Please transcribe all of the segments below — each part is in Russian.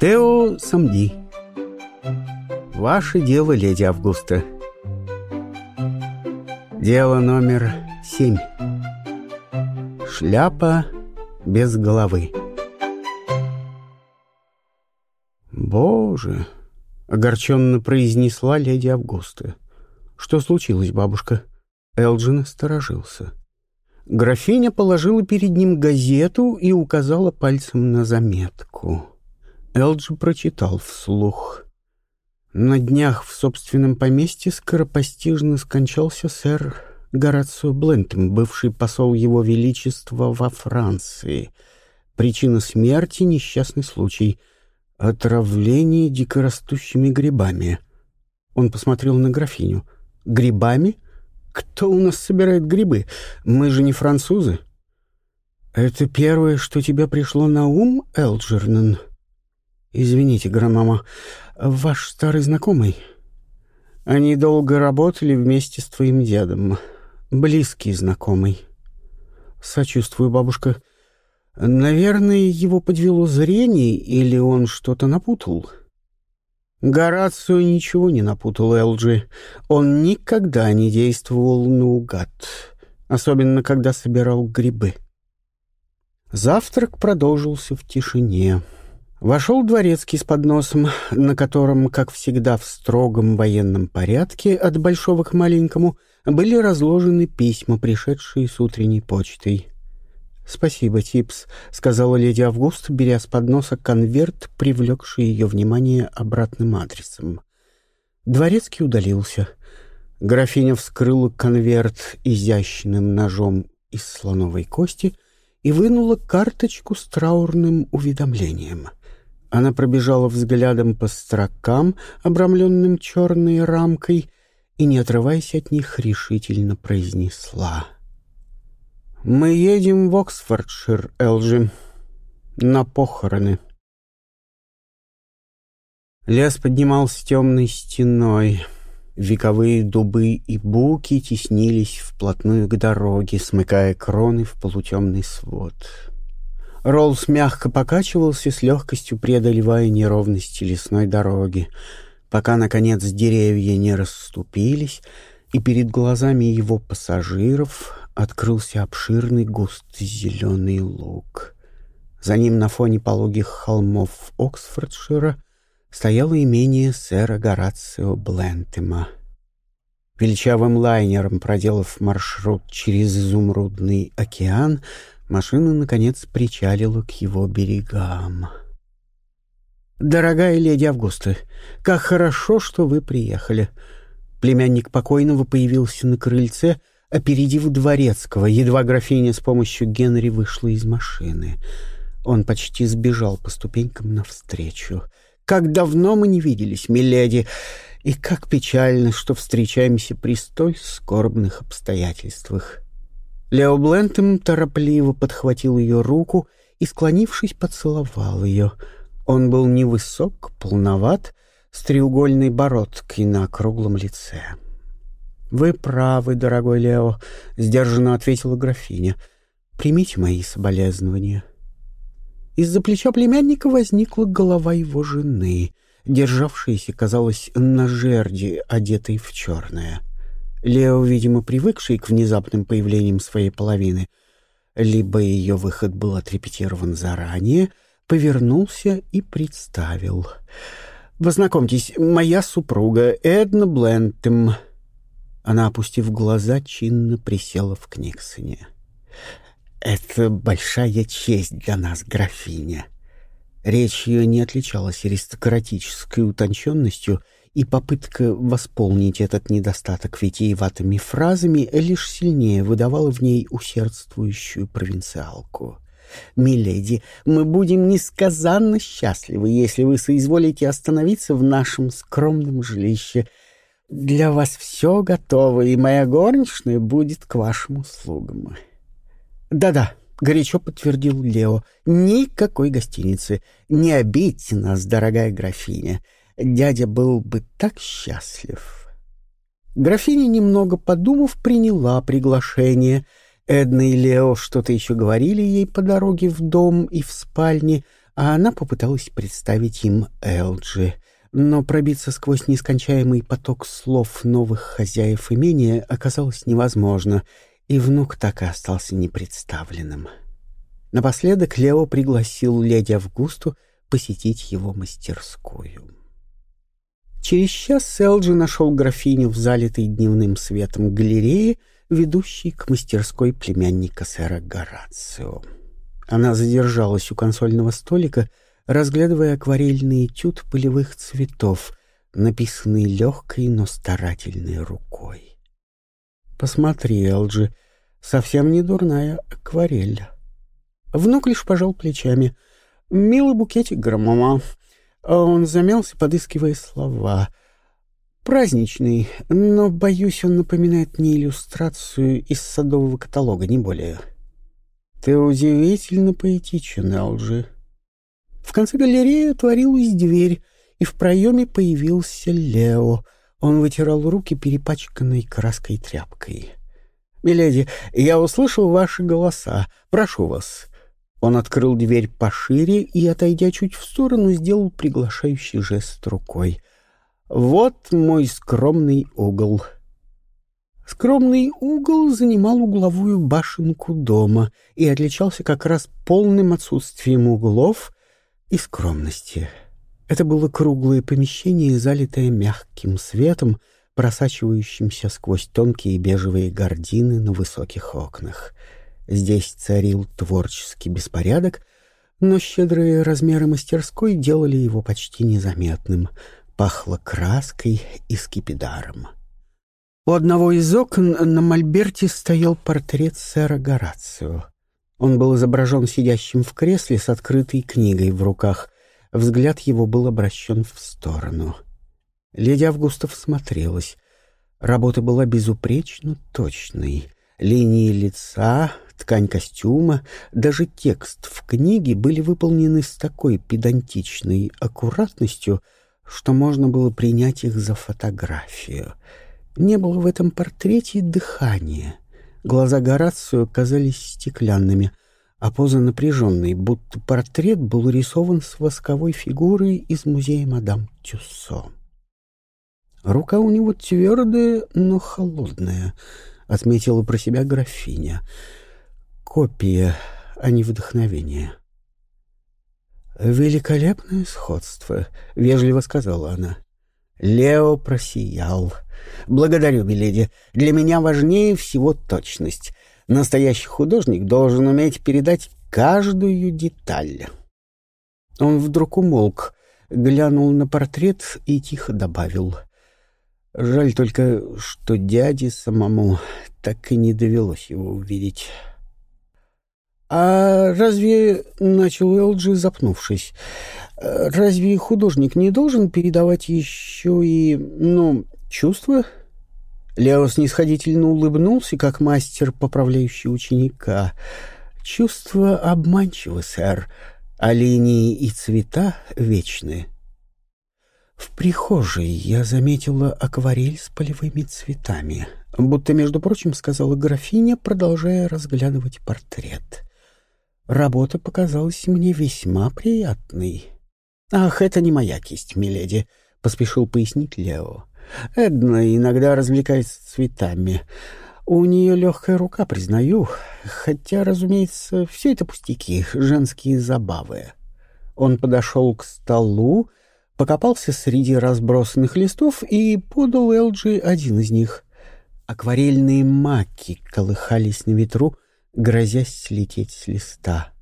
Тео Самди. Ваше дело, леди Августа. Дело номер семь. Шляпа без головы. «Боже!» — огорченно произнесла леди Августа. «Что случилось, бабушка?» Элджин осторожился. Графиня положила перед ним газету и указала пальцем на заметку. Элджи прочитал вслух. На днях в собственном поместье скоропостижно скончался сэр Горацио Блентем, бывший посол Его Величества во Франции. Причина смерти — несчастный случай. Отравление дикорастущими грибами. Он посмотрел на графиню. «Грибами? Кто у нас собирает грибы? Мы же не французы». «Это первое, что тебе пришло на ум, Элджернан?» «Извините, громама, ваш старый знакомый?» «Они долго работали вместе с твоим дедом. Близкий знакомый». «Сочувствую, бабушка. Наверное, его подвело зрение, или он что-то напутал?» Горацио ничего не напутал Элджи. Он никогда не действовал наугад, особенно когда собирал грибы. Завтрак продолжился в тишине. Вошел дворецкий с подносом, на котором, как всегда в строгом военном порядке, от большого к маленькому, были разложены письма, пришедшие с утренней почтой. «Спасибо, Типс», — сказала леди Август, беря с подноса конверт, привлекший ее внимание обратным адресом. Дворецкий удалился. Графиня вскрыла конверт изящным ножом из слоновой кости и вынула карточку с траурным уведомлением — она пробежала взглядом по строкам, обрамленным черной рамкой, и, не отрываясь от них, решительно произнесла. «Мы едем в Оксфордшир, Элджи, на похороны». Лес поднимался темной стеной. Вековые дубы и буки теснились вплотную к дороге, смыкая кроны в полутемный свод. Роллс мягко покачивался с легкостью преодолевая неровности лесной дороги, пока, наконец, деревья не расступились, и перед глазами его пассажиров открылся обширный густый зеленый луг. За ним на фоне пологих холмов Оксфордшира стояло имение сэра Горацио Блентема. Величавым лайнером, проделав маршрут через изумрудный океан, Машина, наконец, причалила к его берегам. «Дорогая леди Августа, как хорошо, что вы приехали!» Племянник покойного появился на крыльце, опередив дворецкого, едва графиня с помощью Генри вышла из машины. Он почти сбежал по ступенькам навстречу. «Как давно мы не виделись, миледи, и как печально, что встречаемся при столь скорбных обстоятельствах!» Лео Блентем торопливо подхватил ее руку и, склонившись, поцеловал ее. Он был невысок, полноват, с треугольной бородкой на круглом лице. «Вы правы, дорогой Лео», — сдержанно ответила графиня. «Примите мои соболезнования». Из-за плеча племянника возникла голова его жены, державшаяся, казалось, на жерди, одетой в черное. Лео, видимо, привыкший к внезапным появлениям своей половины, либо ее выход был отрепетирован заранее, повернулся и представил. «Познакомьтесь, моя супруга Эдна Блентем». Она, опустив глаза, чинно присела в Книксоне. «Это большая честь для нас, графиня». Речь ее не отличалась аристократической утонченностью — и попытка восполнить этот недостаток витиеватыми фразами лишь сильнее выдавала в ней усердствующую провинциалку. «Миледи, мы будем несказанно счастливы, если вы соизволите остановиться в нашем скромном жилище. Для вас все готово, и моя горничная будет к вашим услугам». «Да-да», — горячо подтвердил Лео, — «никакой гостиницы. Не обидьте нас, дорогая графиня» дядя был бы так счастлив. Графиня, немного подумав, приняла приглашение. Эдна и Лео что-то еще говорили ей по дороге в дом и в спальне, а она попыталась представить им Элджи. Но пробиться сквозь нескончаемый поток слов новых хозяев имения оказалось невозможно, и внук так и остался непредставленным. Напоследок Лео пригласил леди Августу посетить его мастерскую. Через час Селджи нашел графиню в залитой дневным светом галерее, ведущей к мастерской племянника сэра Горацио. Она задержалась у консольного столика, разглядывая акварельный этюд полевых цветов, написанный легкой, но старательной рукой. «Посмотри, Элджи, совсем не дурная акварель». Внук лишь пожал плечами. «Милый букетик, громома». Он замялся, подыскивая слова. «Праздничный, но, боюсь, он напоминает мне иллюстрацию из садового каталога, не более». «Ты удивительно поэтичен, Элджи». В конце галереи отворилась дверь, и в проеме появился Лео. Он вытирал руки перепачканной краской тряпкой. «Миледи, я услышал ваши голоса. Прошу вас». Он открыл дверь пошире и, отойдя чуть в сторону, сделал приглашающий жест рукой. «Вот мой скромный угол». Скромный угол занимал угловую башенку дома и отличался как раз полным отсутствием углов и скромности. Это было круглое помещение, залитое мягким светом, просачивающимся сквозь тонкие бежевые гардины на высоких окнах. Здесь царил творческий беспорядок, но щедрые размеры мастерской делали его почти незаметным. Пахло краской и скипидаром. У одного из окон на мольберте стоял портрет сэра Горацио. Он был изображен сидящим в кресле с открытой книгой в руках. Взгляд его был обращен в сторону. Леди Августа смотрелась. Работа была безупречно точной. Линии лица, ткань костюма, даже текст в книге были выполнены с такой педантичной аккуратностью, что можно было принять их за фотографию. Не было в этом портрете дыхания. Глаза Горацио казались стеклянными, а поза напряженной, будто портрет был рисован с восковой фигурой из музея мадам Тюссо. Рука у него твердая, но холодная —— отметила про себя графиня. «Копия, а не вдохновение». «Великолепное сходство», — вежливо сказала она. Лео просиял. «Благодарю, миледи. Для меня важнее всего точность. Настоящий художник должен уметь передать каждую деталь». Он вдруг умолк, глянул на портрет и тихо добавил — Жаль только, что дяде самому так и не довелось его увидеть. «А разве...» — начал Элджи, запнувшись. «Разве художник не должен передавать еще и, ну, чувства?» Лео снисходительно улыбнулся, как мастер, поправляющий ученика. «Чувства обманчивы, сэр, а линии и цвета вечны». В прихожей я заметила акварель с полевыми цветами, будто, между прочим, сказала графиня, продолжая разглядывать портрет. Работа показалась мне весьма приятной. «Ах, это не моя кисть, миледи», — поспешил пояснить Лео. «Эдна иногда развлекается цветами. У нее легкая рука, признаю, хотя, разумеется, все это пустяки, женские забавы». Он подошел к столу, покопался среди разбросанных листов и подал Элджи один из них. Акварельные маки колыхались на ветру, грозясь слететь с листа.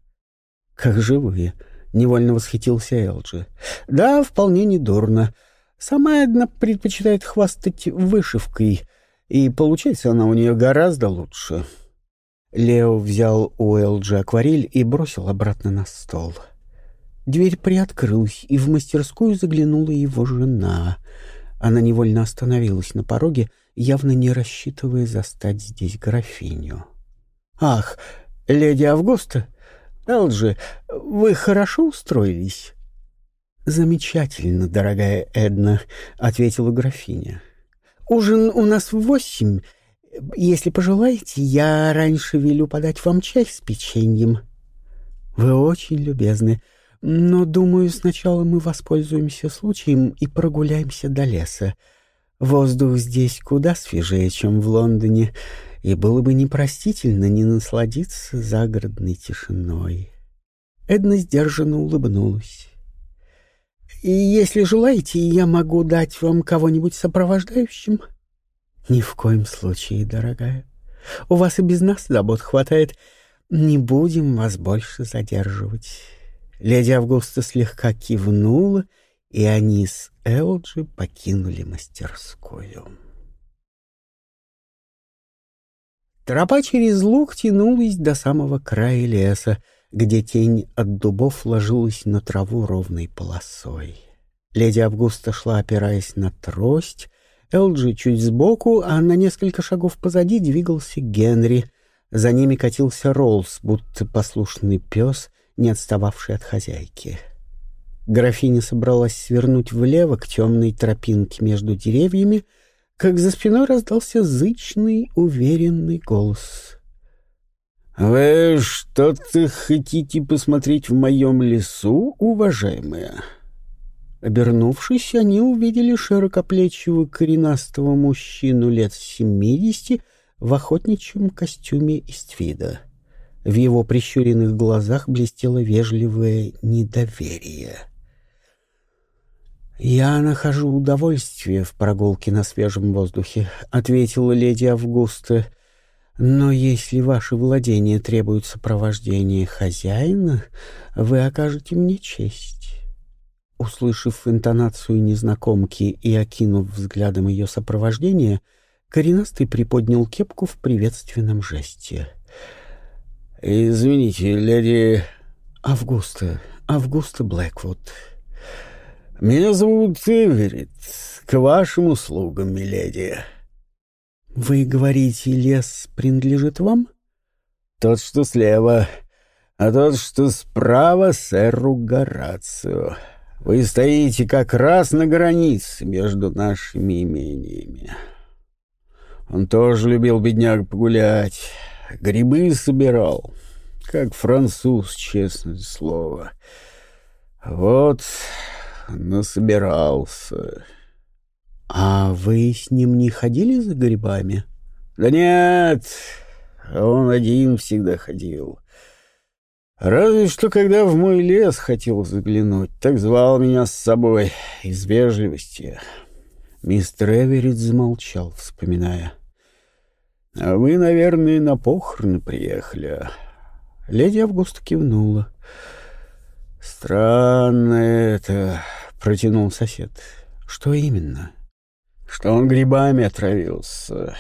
«Как живые!» — невольно восхитился Элджи. «Да, вполне недурно. Сама одна предпочитает хвастать вышивкой, и получается она у нее гораздо лучше». Лео взял у Элджи акварель и бросил обратно на стол. — Дверь приоткрылась, и в мастерскую заглянула его жена. Она невольно остановилась на пороге, явно не рассчитывая застать здесь графиню. «Ах, леди Августа! Элджи, вы хорошо устроились?» «Замечательно, дорогая Эдна», — ответила графиня. «Ужин у нас в восемь. Если пожелаете, я раньше велю подать вам чай с печеньем». «Вы очень любезны. но, думаю, сначала мы воспользуемся случаем и прогуляемся до леса. Воздух здесь куда свежее, чем в Лондоне, и было бы непростительно не насладиться загородной тишиной. Эдна сдержанно улыбнулась. «И если желаете, я могу дать вам кого-нибудь сопровождающим?» «Ни в коем случае, дорогая. У вас и без нас забот хватает. Не будем вас больше задерживать». Леди Августа слегка кивнула, и они с Элджи покинули мастерскую. Тропа через луг тянулась до самого края леса, где тень от дубов ложилась на траву ровной полосой. Леди Августа шла, опираясь на трость, Элджи чуть сбоку, а на несколько шагов позади двигался Генри. За ними катился Роллс, будто послушный пес, не отстававший от хозяйки. Графиня собралась свернуть влево к темной тропинке между деревьями, как за спиной раздался зычный, уверенный голос. «Вы что-то хотите посмотреть в моем лесу, уважаемая?» Обернувшись, они увидели широкоплечего коренастого мужчину лет семидесяти в охотничьем костюме из твида. В его прищуренных глазах блестело вежливое недоверие — «Я нахожу удовольствие в прогулке на свежем воздухе», — ответила леди Августа. «Но если ваши владения требуют сопровождения хозяина, вы окажете мне честь». Услышав интонацию незнакомки и окинув взглядом ее сопровождения, коренастый приподнял кепку в приветственном жесте. «Извините, леди...» «Августа, Августа Блэквуд», меня зовут Эверетт. К вашим услугам, миледи. Вы говорите, лес принадлежит вам? Тот, что слева, а тот, что справа, сэру Горацио. Вы стоите как раз на границе между нашими имениями. Он тоже любил, бедняк, погулять. Грибы собирал, как француз, честное слово. Вот насобирался. — А вы с ним не ходили за грибами? — Да нет, он один всегда ходил. Разве что, когда в мой лес хотел заглянуть, так звал меня с собой из вежливости. Мистер Эверетт замолчал, вспоминая. — А вы, наверное, на похороны приехали. Леди Августа кивнула. — Странно это, — протянул сосед. «Что именно?» «Что он грибами отравился.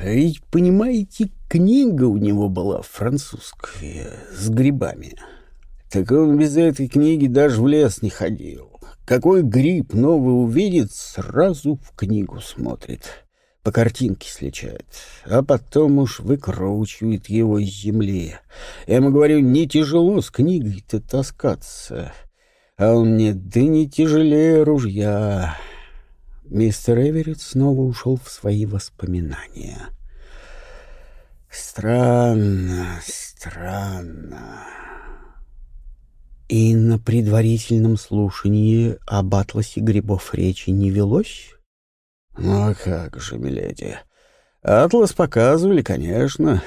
Ведь, понимаете, книга у него была французская, с грибами. Так он без этой книги даже в лес не ходил. Какой гриб новый увидит, сразу в книгу смотрит, по картинке сличает, а потом уж выкручивает его из земли. Я ему говорю, не тяжело с книгой-то таскаться». А он мне, да не тяжелее ружья. Мистер Эверетт снова ушел в свои воспоминания. Странно, странно. И на предварительном слушании об атласе грибов речи не велось? Ну, а как же, миледи. Атлас показывали, конечно.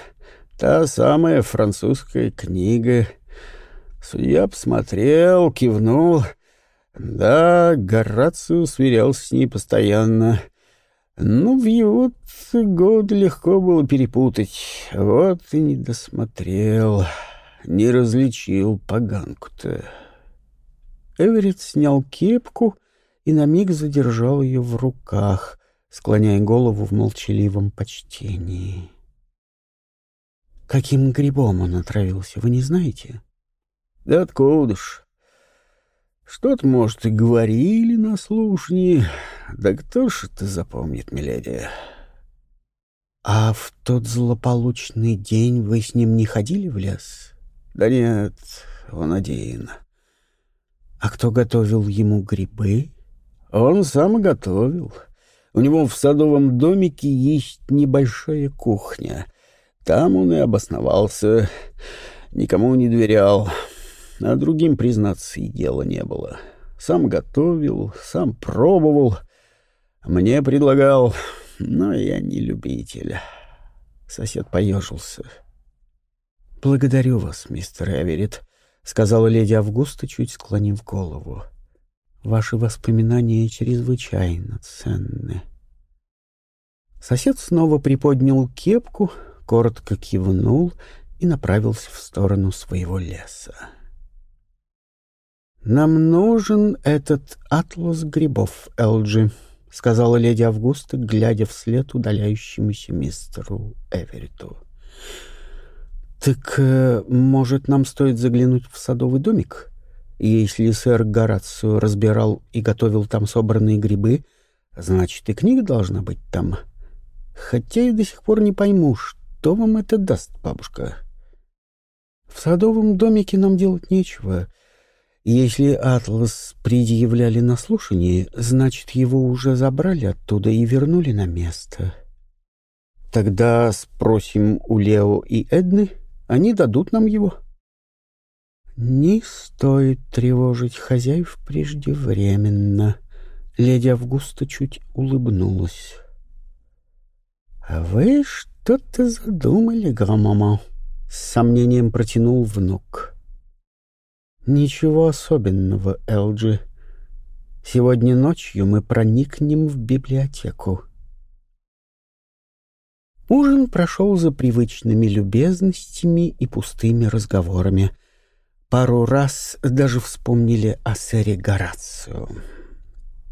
Та самая французская книга — Судья посмотрел, кивнул. Да, Горацио сверялся с ней постоянно. Ну, в его год легко было перепутать. Вот и не досмотрел, не различил поганку-то. Эверетт снял кепку и на миг задержал ее в руках, склоняя голову в молчаливом почтении. «Каким грибом он отравился, вы не знаете?» Да откуда ж? Что-то, может, и говорили на слушании. Да кто ж это запомнит, миледи? А в тот злополучный день вы с ним не ходили в лес? Да нет, он один. А кто готовил ему грибы? Он сам готовил. У него в садовом домике есть небольшая кухня. Там он и обосновался. Никому не доверял. а другим, признаться, и дела не было. Сам готовил, сам пробовал. Мне предлагал, но я не любитель. Сосед поежился. «Благодарю вас, мистер Эверетт», — сказала леди Августа, чуть склонив голову. «Ваши воспоминания чрезвычайно ценны». Сосед снова приподнял кепку, коротко кивнул и направился в сторону своего леса. «Нам нужен этот атлас грибов, Элджи», — сказала леди Августа, глядя вслед удаляющемуся мистеру Эверету. «Так, э, может, нам стоит заглянуть в садовый домик? Если сэр Горацио разбирал и готовил там собранные грибы, значит, и книга должна быть там. Хотя я до сих пор не пойму, что вам это даст, бабушка. В садовом домике нам делать нечего. Если атлас предъявляли на слушании, значит, его уже забрали оттуда и вернули на место. Тогда спросим у Лео и Эдны — они дадут нам его. Не стоит тревожить хозяев преждевременно. Леди Августа чуть улыбнулась. А вы что-то задумали, громама? С сомнением протянул внук. Ничего особенного, Элджи. Сегодня ночью мы проникнем в библиотеку. Ужин прошел за привычными любезностями и пустыми разговорами. Пару раз даже вспомнили о сэре Горацио.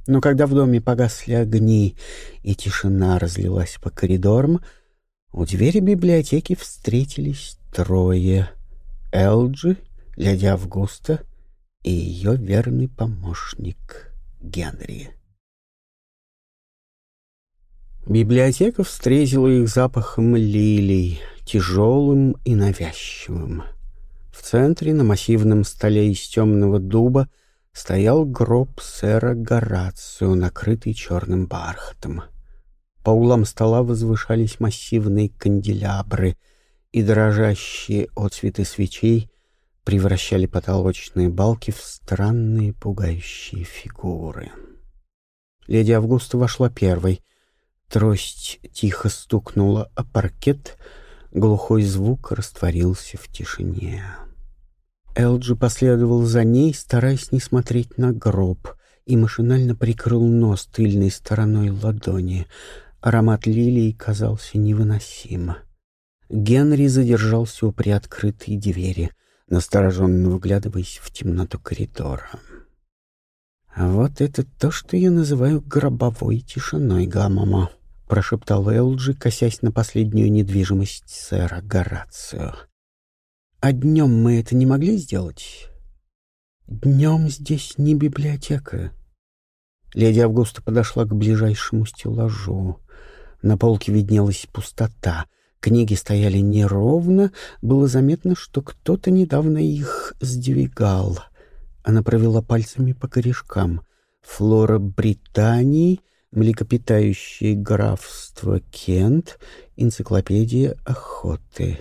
Но когда в доме погасли огни и тишина разлилась по коридорам, у двери библиотеки встретились трое — Элджи, леди Августа и ее верный помощник Генри. Библиотека встретила их запахом лилий, тяжелым и навязчивым. В центре на массивном столе из темного дуба стоял гроб сэра Горацио, накрытый черным бархатом. По углам стола возвышались массивные канделябры, и дрожащие отцветы свечей превращали потолочные балки в странные пугающие фигуры. Леди Августа вошла первой — Трость тихо стукнула о паркет, глухой звук растворился в тишине. Элджи последовал за ней, стараясь не смотреть на гроб, и машинально прикрыл нос тыльной стороной ладони. Аромат лилии казался невыносим. Генри задержался у приоткрытой двери, настороженно выглядываясь в темноту коридора. «А вот это то, что я называю гробовой тишиной, Гамама», — прошептал Элджи, косясь на последнюю недвижимость сэра Горацио. «А днем мы это не могли сделать?» «Днем здесь не библиотека». Леди Августа подошла к ближайшему стеллажу. На полке виднелась пустота. Книги стояли неровно, было заметно, что кто-то недавно их сдвигал. Она провела пальцами по корешкам. «Флора Британии», Млекопитающее графство Кент, энциклопедия охоты.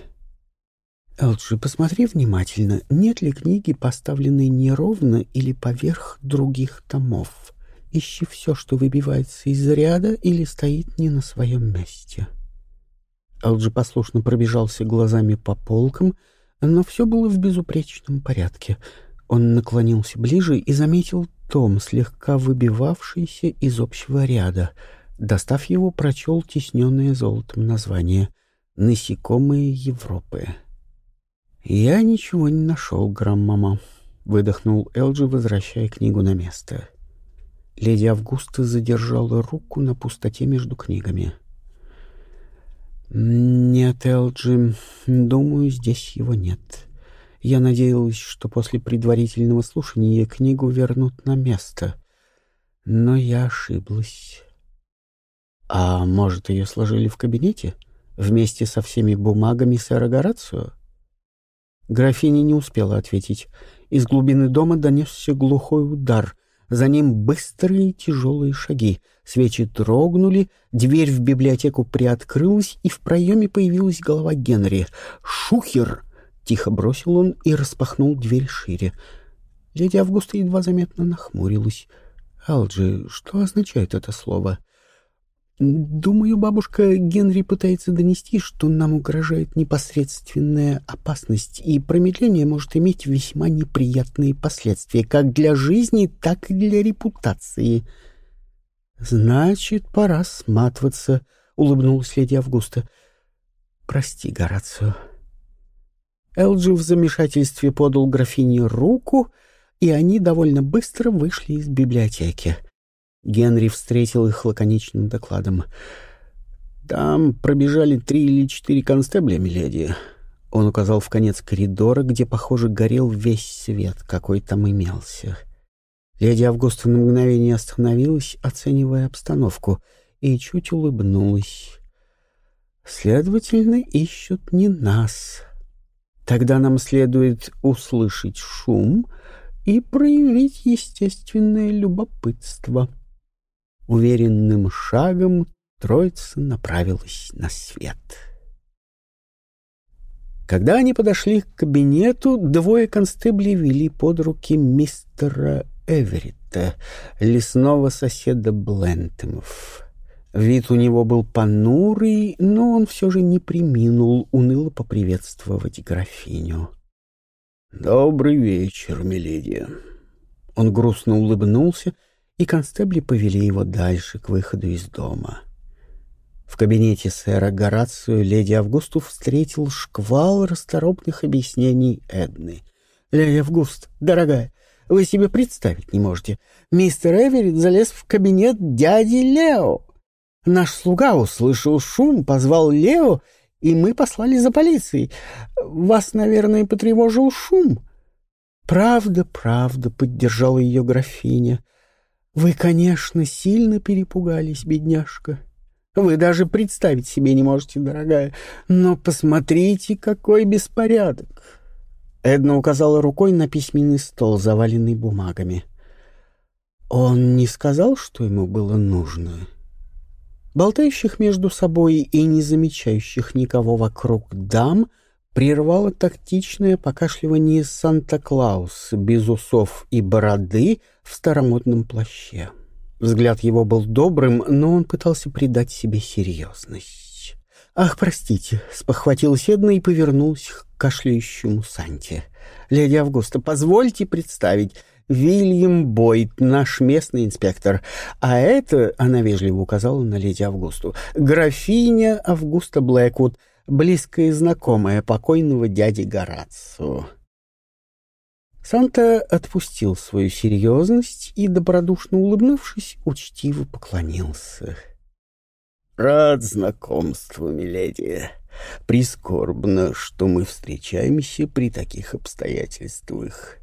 Элджи, посмотри внимательно, нет ли книги, поставленной неровно или поверх других томов. Ищи все, что выбивается из ряда или стоит не на своем месте. Элджи послушно пробежался глазами по полкам, но все было в безупречном порядке. Он наклонился ближе и заметил том, слегка выбивавшийся из общего ряда. Достав его, прочел тесненное золотом название «Насекомые Европы». «Я ничего не нашел, граммама», — выдохнул Элджи, возвращая книгу на место. Леди Августа задержала руку на пустоте между книгами. «Нет, Элджи, думаю, здесь его нет. Я надеялась, что после предварительного слушания книгу вернут на место. Но я ошиблась. А может, ее сложили в кабинете? Вместе со всеми бумагами сэра Горацио? Графиня не успела ответить. Из глубины дома донесся глухой удар. За ним быстрые тяжелые шаги. Свечи дрогнули, дверь в библиотеку приоткрылась, и в проеме появилась голова Генри. «Шухер!» — тихо бросил он и распахнул дверь шире. Леди Августа едва заметно нахмурилась. «Алджи, что означает это слово?» «Думаю, бабушка Генри пытается донести, что нам угрожает непосредственная опасность, и промедление может иметь весьма неприятные последствия как для жизни, так и для репутации». «Значит, пора сматываться», — улыбнулась леди Августа. «Прости, Горацио». Элджи в замешательстве подал графине руку, и они довольно быстро вышли из библиотеки. Генри встретил их лаконичным докладом. «Там пробежали три или четыре констебля, миледи». Он указал в конец коридора, где, похоже, горел весь свет, какой там имелся. Леди Августа на мгновение остановилась, оценивая обстановку, и чуть улыбнулась. «Следовательно, ищут не нас. Тогда нам следует услышать шум и проявить естественное любопытство». Уверенным шагом троица направилась на свет. Когда они подошли к кабинету, двое констеблей вели под руки мистера Эверетта, лесного соседа Блентемов. Вид у него был понурый, но он все же не приминул уныло поприветствовать графиню. «Добрый вечер, миледи». Он грустно улыбнулся и констебли повели его дальше, к выходу из дома. В кабинете сэра Горацио леди Августу встретил шквал расторопных объяснений Эдны. «Леди Август, дорогая, вы себе представить не можете. Мистер Эверетт залез в кабинет дяди Лео. Наш слуга услышал шум, позвал Лео, и мы послали за полицией. Вас, наверное, потревожил шум». «Правда, правда», — поддержала ее графиня. Вы, конечно, сильно перепугались, бедняжка. Вы даже представить себе не можете, дорогая. Но посмотрите, какой беспорядок. Эдна указала рукой на письменный стол, заваленный бумагами. Он не сказал, что ему было нужно. Болтающих между собой и не замечающих никого вокруг дам — прервало тактичное покашливание Санта-Клаус без усов и бороды в старомодном плаще. Взгляд его был добрым, но он пытался придать себе серьезность. «Ах, простите», — спохватилась Эдна и повернулась к кашляющему Санте. «Леди Августа, позвольте представить, Вильям Бойт, наш местный инспектор. А это, — она вежливо указала на леди Августу, — графиня Августа Блэквуд — близкая знакомая покойного дяди Горацио. Санта отпустил свою серьезность и, добродушно улыбнувшись, учтиво поклонился. «Рад знакомству, миледи. Прискорбно, что мы встречаемся при таких обстоятельствах».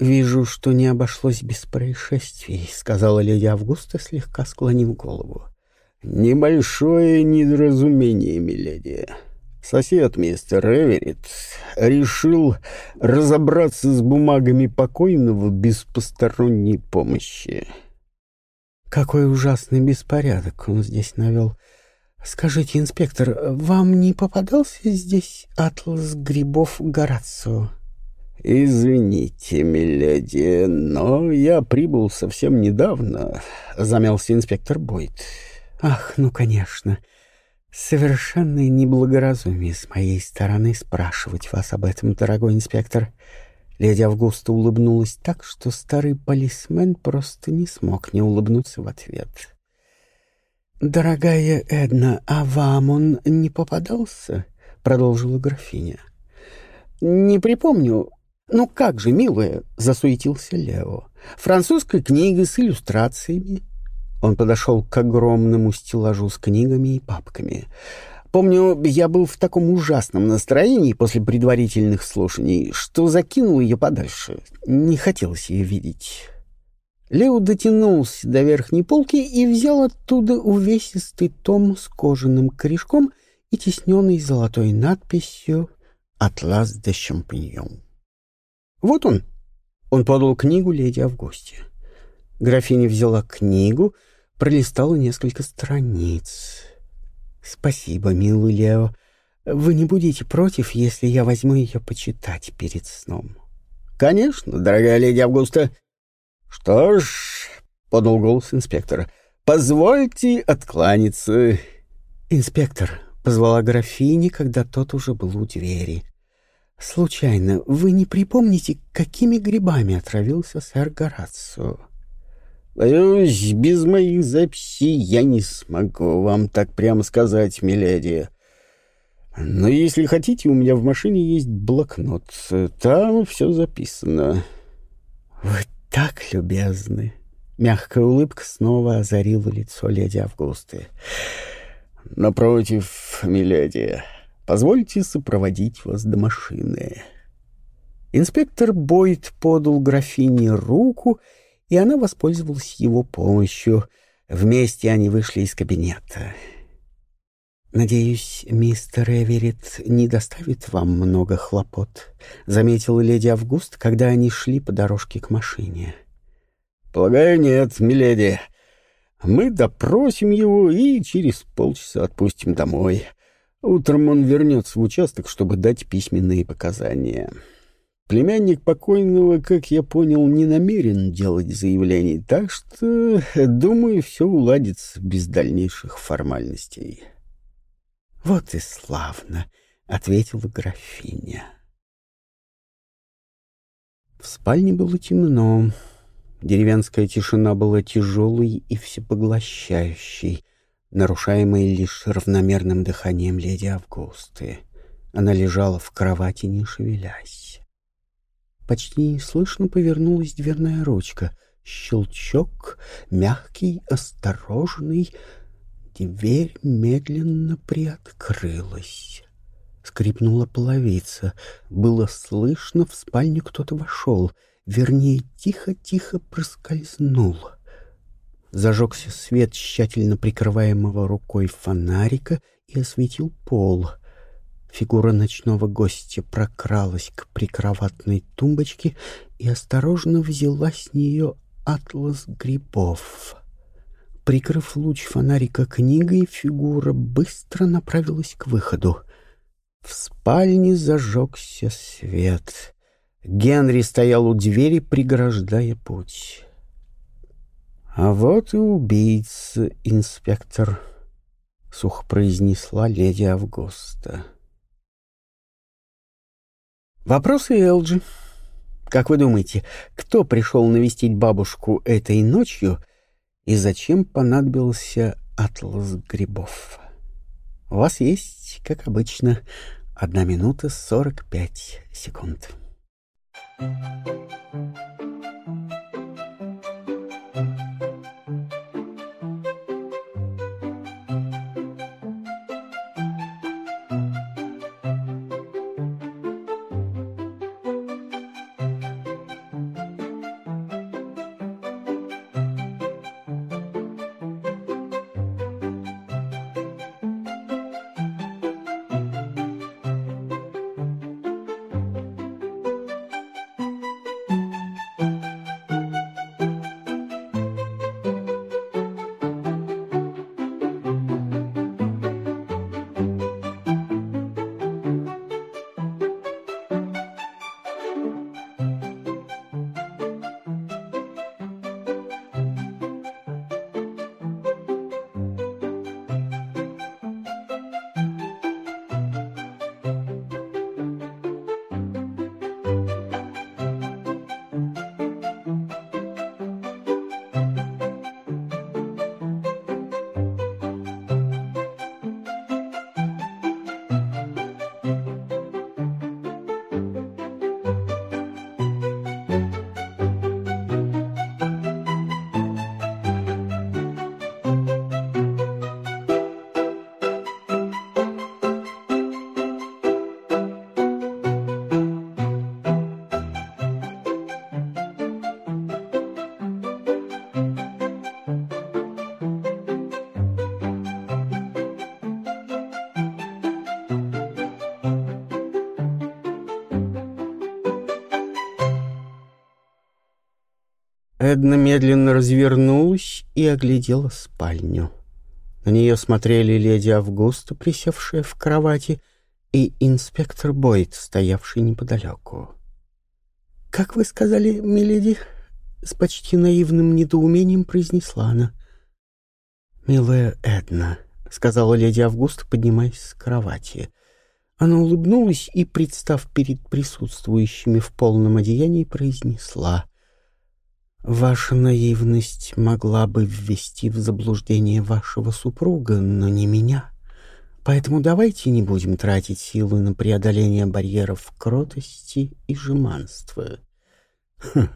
«Вижу, что не обошлось без происшествий», — сказала леди Августа, слегка склонив голову. «Небольшое недоразумение, миледи. Сосед мистер Эверетт решил разобраться с бумагами покойного без посторонней помощи». «Какой ужасный беспорядок он здесь навел. Скажите, инспектор, вам не попадался здесь атлас грибов Горацио?» «Извините, миледи, но я прибыл совсем недавно», — замялся инспектор Бойт. Ах, ну, конечно. Совершенно неблагоразумие с моей стороны спрашивать вас об этом, дорогой инспектор. Леди Августа улыбнулась так, что старый полисмен просто не смог не улыбнуться в ответ. «Дорогая Эдна, а вам он не попадался?» — продолжила графиня. «Не припомню. Ну как же, милая!» — засуетился Лео. «Французская книга с иллюстрациями. Он подошел к огромному стеллажу с книгами и папками. Помню, я был в таком ужасном настроении после предварительных слушаний, что закинул ее подальше. Не хотелось ее видеть. Лео дотянулся до верхней полки и взял оттуда увесистый том с кожаным корешком и тесненной золотой надписью «Атлас де Шампиньон». «Вот он!» Он подал книгу леди Августе. Графиня взяла книгу — пролистала несколько страниц. «Спасибо, милый Лео. Вы не будете против, если я возьму ее почитать перед сном? Конечно, дорогая леди Августа. Что ж, подал голос инспектора, позвольте откланяться. Инспектор, позвала графиня, когда тот уже был у двери. Случайно, вы не припомните, какими грибами отравился сэр Горацио? Боюсь, без моих записей я не смогу вам так прямо сказать, миледи. Но если хотите, у меня в машине есть блокнот. Там все записано. Вы так любезны. Мягкая улыбка снова озарила лицо леди Августы. Напротив, миледи, позвольте сопроводить вас до машины. Инспектор Бойд подал графине руку, и она воспользовалась его помощью. Вместе они вышли из кабинета. «Надеюсь, мистер Эверетт не доставит вам много хлопот», — заметила леди Август, когда они шли по дорожке к машине. «Полагаю, нет, миледи. Мы допросим его и через полчаса отпустим домой. Утром он вернется в участок, чтобы дать письменные показания. Племянник покойного, как я понял, не намерен делать заявлений, так что, думаю, все уладится без дальнейших формальностей». «Вот и славно!» — ответила графиня. В спальне было темно. Деревенская тишина была тяжелой и всепоглощающей, нарушаемой лишь равномерным дыханием леди Августы. Она лежала в кровати, не шевелясь. Почти неслышно повернулась дверная ручка. Щелчок, мягкий, осторожный — Дверь медленно приоткрылась. Скрипнула половица. Было слышно, в спальню кто-то вошел. Вернее, тихо-тихо проскользнул. Зажегся свет тщательно прикрываемого рукой фонарика и осветил пол. Фигура ночного гостя прокралась к прикроватной тумбочке и осторожно взяла с нее атлас грибов. Прикрыв луч фонарика книгой, фигура быстро направилась к выходу. В спальне зажегся свет. Генри стоял у двери, преграждая путь. «А вот и убийца, инспектор», — сухо произнесла леди Августа. «Вопросы Элджи. Как вы думаете, кто пришел навестить бабушку этой ночью — и зачем понадобился атлас грибов. У вас есть, как обычно, одна минута сорок пять секунд. Thank you. Эдна медленно развернулась и оглядела спальню. На нее смотрели леди Августа, присевшая в кровати, и инспектор Бойд, стоявший неподалеку. «Как вы сказали, миледи?» — с почти наивным недоумением произнесла она. «Милая Эдна», — сказала леди Августа, поднимаясь с кровати. Она улыбнулась и, представ перед присутствующими в полном одеянии, произнесла. «Ваша наивность могла бы ввести в заблуждение вашего супруга, но не меня. Поэтому давайте не будем тратить силы на преодоление барьеров кротости и жеманства». Хм,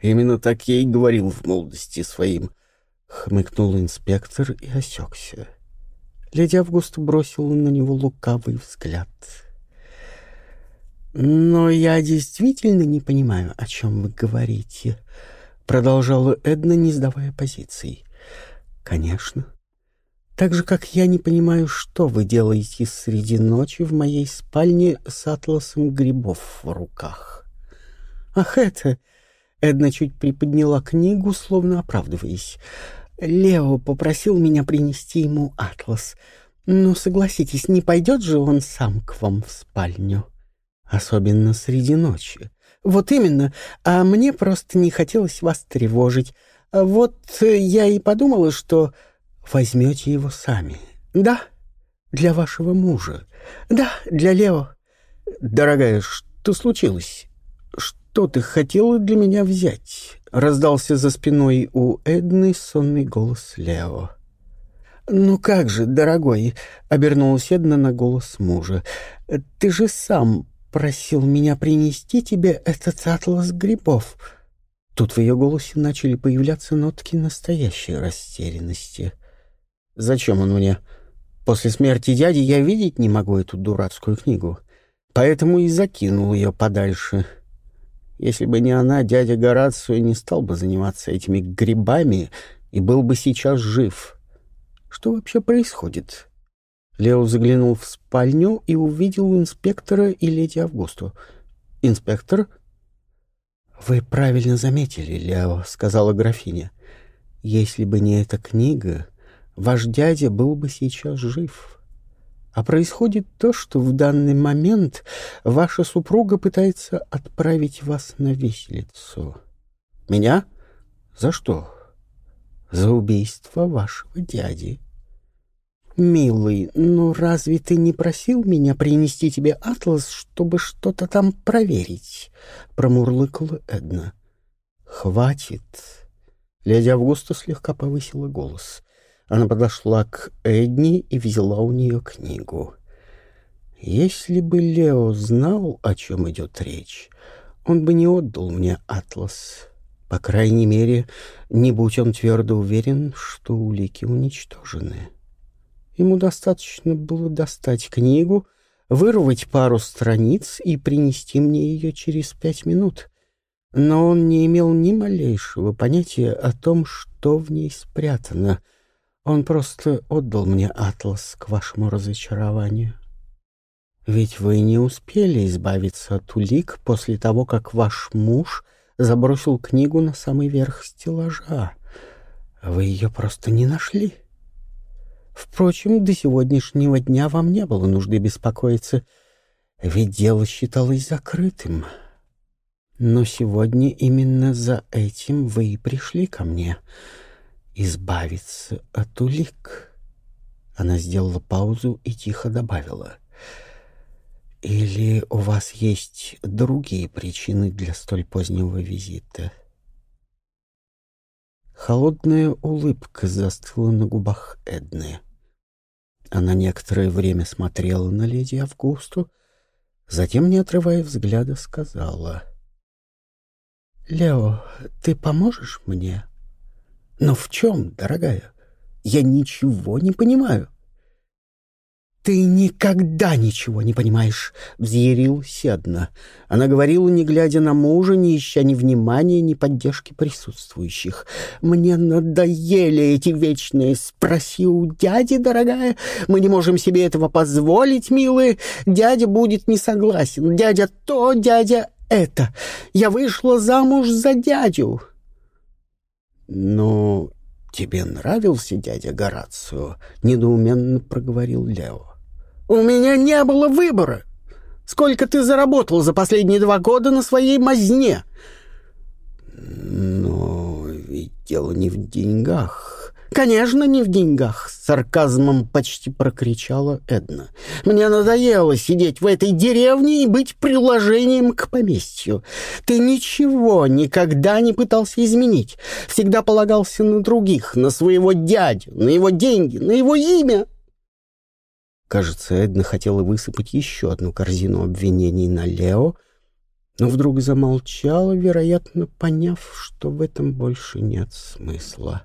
«Именно так я и говорил в молодости своим», — хмыкнул инспектор и осекся. Леди Августа бросила на него лукавый взгляд. «Но я действительно не понимаю, о чем вы говорите», — продолжала Эдна, не сдавая позиций. «Конечно. Так же, как я не понимаю, что вы делаете среди ночи в моей спальне с атласом грибов в руках». «Ах, это...» Эдна чуть приподняла книгу, словно оправдываясь. Лео попросил меня принести ему атлас. Но согласитесь, не пойдет же он сам к вам в спальню, особенно среди ночи. Вот именно, а мне просто не хотелось вас тревожить. Вот я и подумала, что возьмете его сами. Да, для вашего мужа. Да, для Лео. Дорогая, что случилось? Что ты хотела для меня взять? Раздался за спиной у Эдны сонный голос Лео. «Ну как же, дорогой!» — обернулась Эдна на голос мужа. «Ты же сам просил меня принести тебе этот атлас грибов». Тут в ее голосе начали появляться нотки настоящей растерянности. «Зачем он мне? После смерти дяди я видеть не могу эту дурацкую книгу, поэтому и закинул ее подальше». Если бы не она, дядя Горацио не стал бы заниматься этими грибами и был бы сейчас жив. Что вообще происходит? Лео заглянул в спальню и увидел инспектора и леди Августу. «Инспектор?» «Вы правильно заметили, Лео», — сказала графиня. «Если бы не эта книга, ваш дядя был бы сейчас жив». А происходит то, что в данный момент ваша супруга пытается отправить вас на виселицу. Меня? За что? За убийство вашего дяди. Милый, ну разве ты не просил меня принести тебе атлас, чтобы что-то там проверить? Промурлыкала Эдна. Хватит. Леди Августа слегка повысила голос. Она подошла к Эдни и взяла у нее книгу. Если бы Лео знал, о чем идет речь, он бы не отдал мне атлас. По крайней мере, не будь он твердо уверен, что улики уничтожены. Ему достаточно было достать книгу, вырвать пару страниц и принести мне ее через пять минут. Но он не имел ни малейшего понятия о том, что в ней спрятано — он просто отдал мне атлас к вашему разочарованию. Ведь вы не успели избавиться от улик после того, как ваш муж забросил книгу на самый верх стеллажа. Вы ее просто не нашли. Впрочем, до сегодняшнего дня вам не было нужды беспокоиться, ведь дело считалось закрытым. Но сегодня именно за этим вы и пришли ко мне — избавиться от улик. Она сделала паузу и тихо добавила. «Или у вас есть другие причины для столь позднего визита?» Холодная улыбка застыла на губах Эдны. Она некоторое время смотрела на леди Августу, затем, не отрывая взгляда, сказала. «Лео, ты поможешь мне?» Но в чем, дорогая? Я ничего не понимаю. «Ты никогда ничего не понимаешь», — взъярил Седна. Она говорила, не глядя на мужа, не ища ни внимания, ни поддержки присутствующих. «Мне надоели эти вечные «спроси у дяди, дорогая». Мы не можем себе этого позволить, милые. Дядя будет не согласен. Дядя то, дядя это. Я вышла замуж за дядю». «Ну, тебе нравился дядя Горацио?» — недоуменно проговорил Лео. У меня не было выбора. Сколько ты заработал за последние два года на своей мазне? Но ведь дело не в деньгах. «Конечно, не в деньгах», — с сарказмом почти прокричала Эдна. «Мне надоело сидеть в этой деревне и быть приложением к поместью. Ты ничего никогда не пытался изменить. Всегда полагался на других, на своего дядю, на его деньги, на его имя». Кажется, Эдна хотела высыпать еще одну корзину обвинений на Лео, но вдруг замолчала, вероятно, поняв, что в этом больше нет смысла.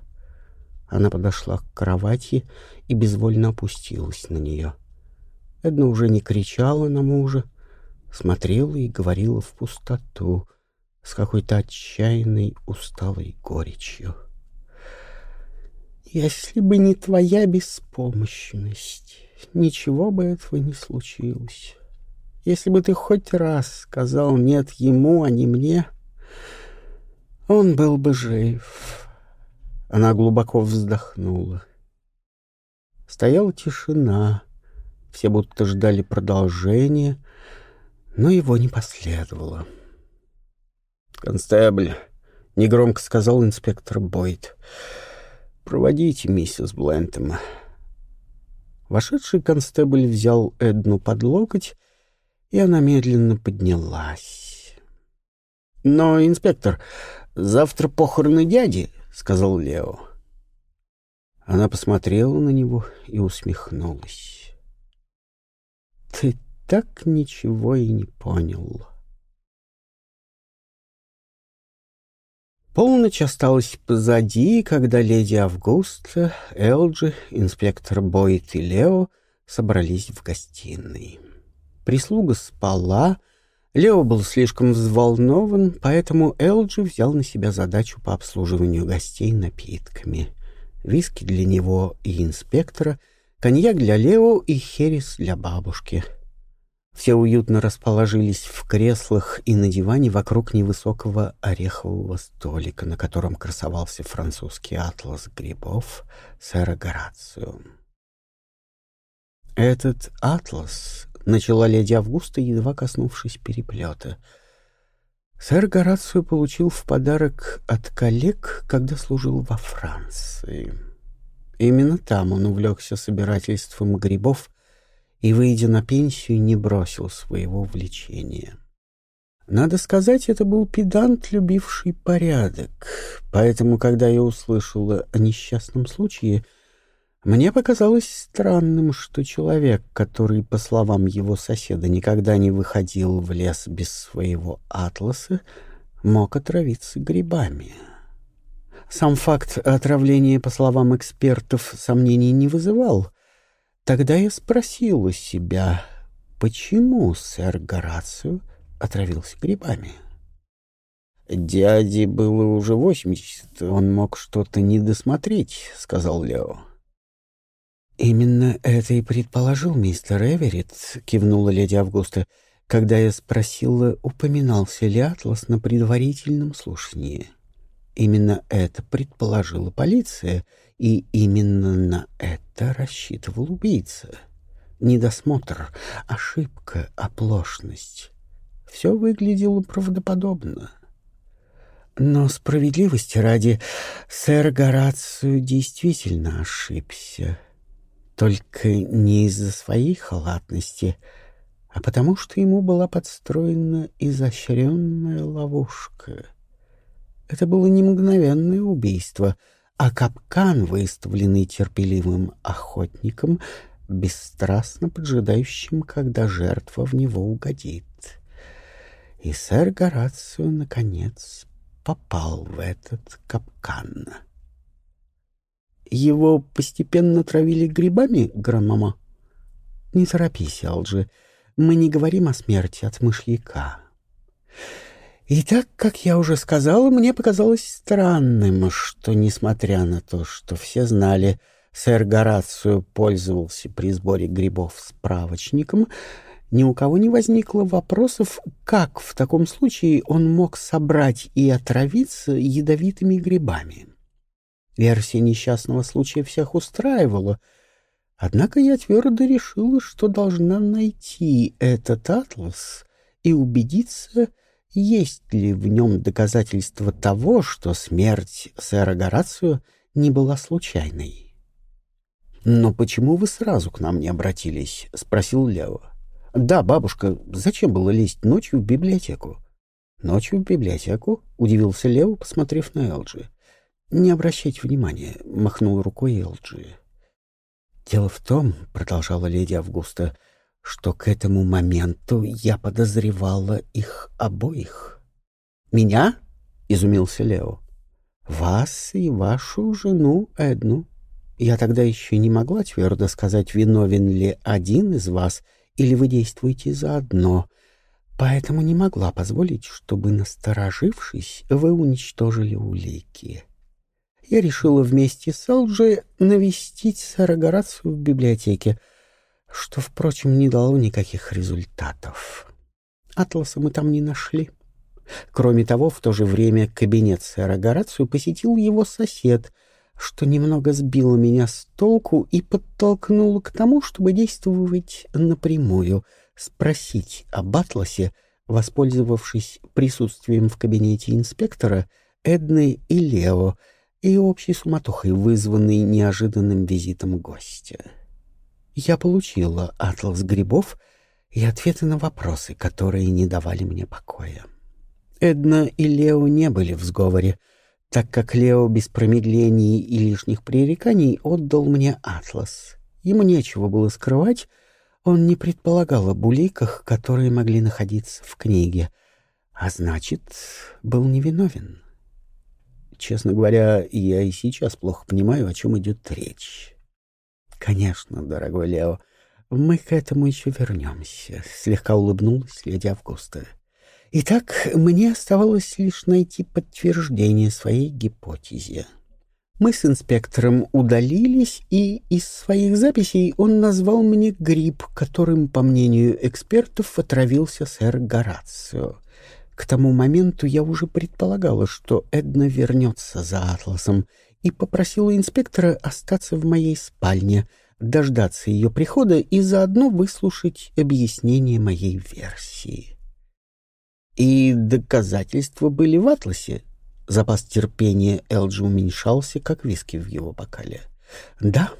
Она подошла к кровати и безвольно опустилась на нее. Эдна уже не кричала на мужа, смотрела и говорила в пустоту с какой-то отчаянной усталой горечью. «Если бы не твоя беспомощность, ничего бы этого не случилось. Если бы ты хоть раз сказал «нет» ему, а не мне, он был бы жив». Она глубоко вздохнула. Стояла тишина. Все будто ждали продолжения, но его не последовало. «Констебль», — негромко сказал инспектор Бойд, — «проводите миссис Блентема». Вошедший констебль взял Эдну под локоть, и она медленно поднялась. «Но, инспектор, завтра похороны дяди сказал Лео. Она посмотрела на него и усмехнулась. Ты так ничего и не понял. Полночь осталась позади, когда леди Августа, Элджи, инспектор Бойт и Лео собрались в гостиной. Прислуга спала, Лео был слишком взволнован, поэтому Элджи взял на себя задачу по обслуживанию гостей напитками. Виски для него и инспектора, коньяк для Лео и херес для бабушки. Все уютно расположились в креслах и на диване вокруг невысокого орехового столика, на котором красовался французский атлас грибов сэра Горацио. Этот атлас начала леди Августа, едва коснувшись переплета. Сэр Горацио получил в подарок от коллег, когда служил во Франции. Именно там он увлекся собирательством грибов и, выйдя на пенсию, не бросил своего увлечения. Надо сказать, это был педант, любивший порядок, поэтому, когда я услышала о несчастном случае — мне показалось странным, что человек, который, по словам его соседа, никогда не выходил в лес без своего атласа, мог отравиться грибами. Сам факт отравления, по словам экспертов, сомнений не вызывал. Тогда я спросила себя, почему сэр Горацио отравился грибами. «Дяде было уже восемьдесят, он мог что-то не досмотреть», — сказал Лео. «Именно это и предположил мистер Эверетт», — кивнула леди Августа, когда я спросила, упоминался ли Атлас на предварительном слушании. Именно это предположила полиция, и именно на это рассчитывал убийца. Недосмотр, ошибка, оплошность. Все выглядело правдоподобно. Но справедливости ради, сэр Горацио действительно ошибся. Только не из-за своей халатности, а потому что ему была подстроена изощренная ловушка. Это было не мгновенное убийство, а капкан, выставленный терпеливым охотником, бесстрастно поджидающим, когда жертва в него угодит. И сэр Горацио, наконец, попал в этот капкан. Его постепенно травили грибами, гранмама? Не торопись, Алджи. Мы не говорим о смерти от мышьяка. И так, как я уже сказала, мне показалось странным, что, несмотря на то, что все знали, сэр Горацио пользовался при сборе грибов справочником, ни у кого не возникло вопросов, как в таком случае он мог собрать и отравиться ядовитыми грибами. Версия несчастного случая всех устраивала, Однако я твердо решила, что должна найти этот атлас и убедиться, есть ли в нем доказательства того, что смерть сэра Горацио не была случайной. «Но почему вы сразу к нам не обратились?» — спросил Лео. «Да, бабушка, зачем было лезть ночью в библиотеку?» «Ночью в библиотеку?» — удивился Лео, посмотрев на Элджи. «Не обращайте внимания», — махнул рукой Элджи. «Дело в том», — продолжала леди Августа, — «что к этому моменту я подозревала их обоих». «Меня?» — изумился Лео. «Вас и вашу жену Эдну. Я тогда еще не могла твердо сказать, виновен ли один из вас, или вы действуете заодно, поэтому не могла позволить, чтобы, насторожившись, вы уничтожили улики» я решила вместе с Элджи навестить сэра Горацию в библиотеке, что, впрочем, не дало никаких результатов. Атласа мы там не нашли. Кроме того, в то же время кабинет сэра Горацию посетил его сосед, что немного сбило меня с толку и подтолкнуло к тому, чтобы действовать напрямую, спросить об Атласе, воспользовавшись присутствием в кабинете инспектора Эдны и Лео, и общей суматохой, вызванной неожиданным визитом гостя. Я получила атлас грибов и ответы на вопросы, которые не давали мне покоя. Эдна и Лео не были в сговоре, так как Лео без промедлений и лишних пререканий отдал мне атлас. Ему нечего было скрывать, он не предполагал об уликах, которые могли находиться в книге, а значит, был невиновен. Честно говоря, я и сейчас плохо понимаю, о чем идет речь. Конечно, дорогой Лео, мы к этому еще вернемся, слегка улыбнулась леди Августа. Итак, мне оставалось лишь найти подтверждение своей гипотезе. Мы с инспектором удалились, и из своих записей он назвал мне гриб, которым, по мнению экспертов, отравился сэр Горацио. К тому моменту я уже предполагала, что Эдна вернется за Атласом, и попросила инспектора остаться в моей спальне, дождаться ее прихода и заодно выслушать объяснение моей версии. И доказательства были в Атласе. Запас терпения Элджи уменьшался, как виски в его бокале. Да,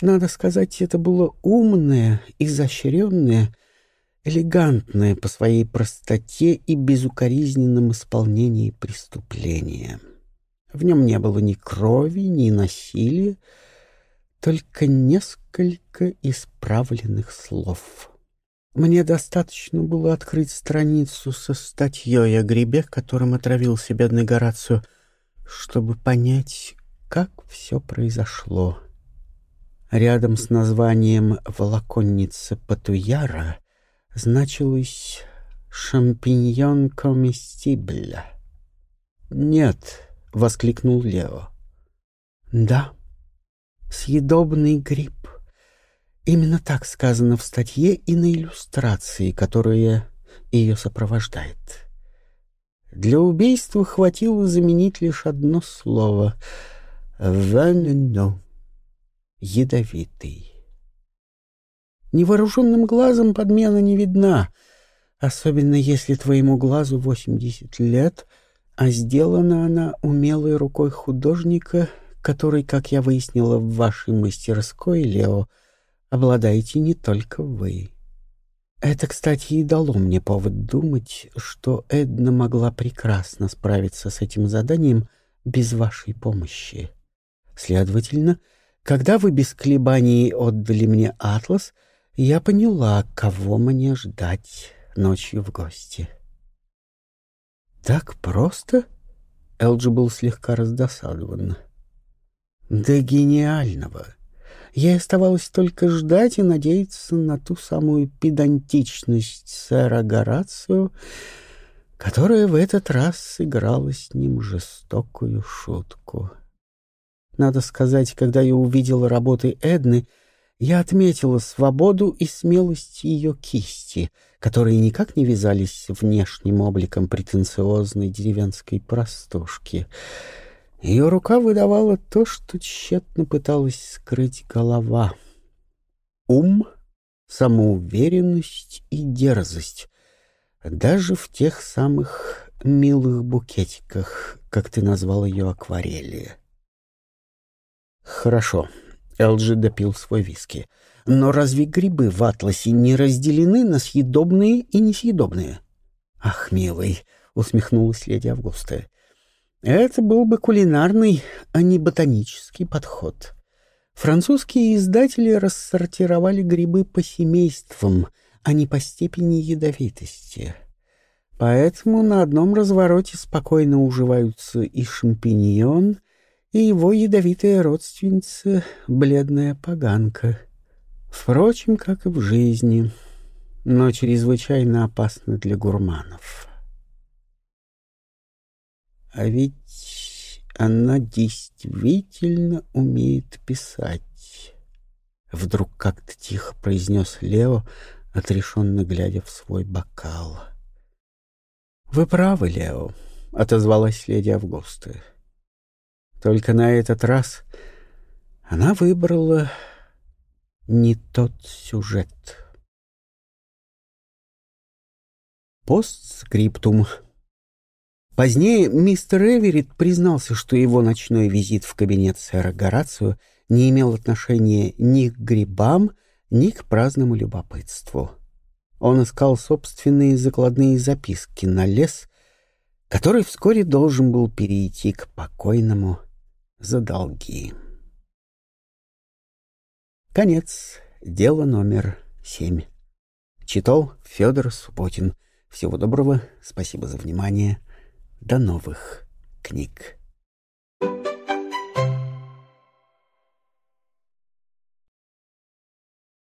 надо сказать, это было умное, изощренное элегантное по своей простоте и безукоризненном исполнении преступления. В нем не было ни крови, ни насилия, только несколько исправленных слов. Мне достаточно было открыть страницу со статьей о грибе, которым отравился бедный Горацио, чтобы понять, как все произошло. Рядом с названием «Волоконница Патуяра» значилось «шампиньон коместибль». «Нет», — воскликнул Лео. «Да, съедобный гриб. Именно так сказано в статье и на иллюстрации, которая ее сопровождает. Для убийства хватило заменить лишь одно слово — «венено» — «ядовитый». Невооруженным глазом подмена не видна, особенно если твоему глазу 80 лет, а сделана она умелой рукой художника, который, как я выяснила в вашей мастерской, Лео, обладаете не только вы. Это, кстати, и дало мне повод думать, что Эдна могла прекрасно справиться с этим заданием без вашей помощи. Следовательно, когда вы без колебаний отдали мне атлас — я поняла, кого мне ждать ночью в гости. Так просто? Элджи был слегка раздосадован. До гениального. Я оставалось только ждать и надеяться на ту самую педантичность сэра Горацио, которая в этот раз сыграла с ним жестокую шутку. Надо сказать, когда я увидел работы Эдны — я отметила свободу и смелость ее кисти, которые никак не вязались с внешним обликом претенциозной деревенской простушки. Ее рука выдавала то, что тщетно пыталась скрыть голова. ум, самоуверенность и дерзость, даже в тех самых милых букетиках, как ты назвал ее акварели. Хорошо, Элджи допил свой виски. Но разве грибы в атласе не разделены на съедобные и несъедобные? Ах, милый, усмехнулась леди Августа. Это был бы кулинарный, а не ботанический подход. Французские издатели рассортировали грибы по семействам, а не по степени ядовитости. Поэтому на одном развороте спокойно уживаются и шампиньон, и его ядовитая родственница — бледная поганка. Впрочем, как и в жизни, но чрезвычайно опасно для гурманов. А ведь она действительно умеет писать. Вдруг как-то тихо произнес Лео, отрешенно глядя в свой бокал. «Вы правы, Лео», — отозвалась леди Августа. «Только на этот раз она выбрала не тот сюжет». Постскриптум. Позднее мистер Эверетт признался, что его ночной визит в кабинет сэра Горацио не имел отношения ни к грибам, ни к праздному любопытству. Он искал собственные закладные записки на лес, который вскоре должен был перейти к покойному за долги. Конец. Дело номер семь. Читал Федор Субботин. Всего доброго. Спасибо за внимание. До новых книг.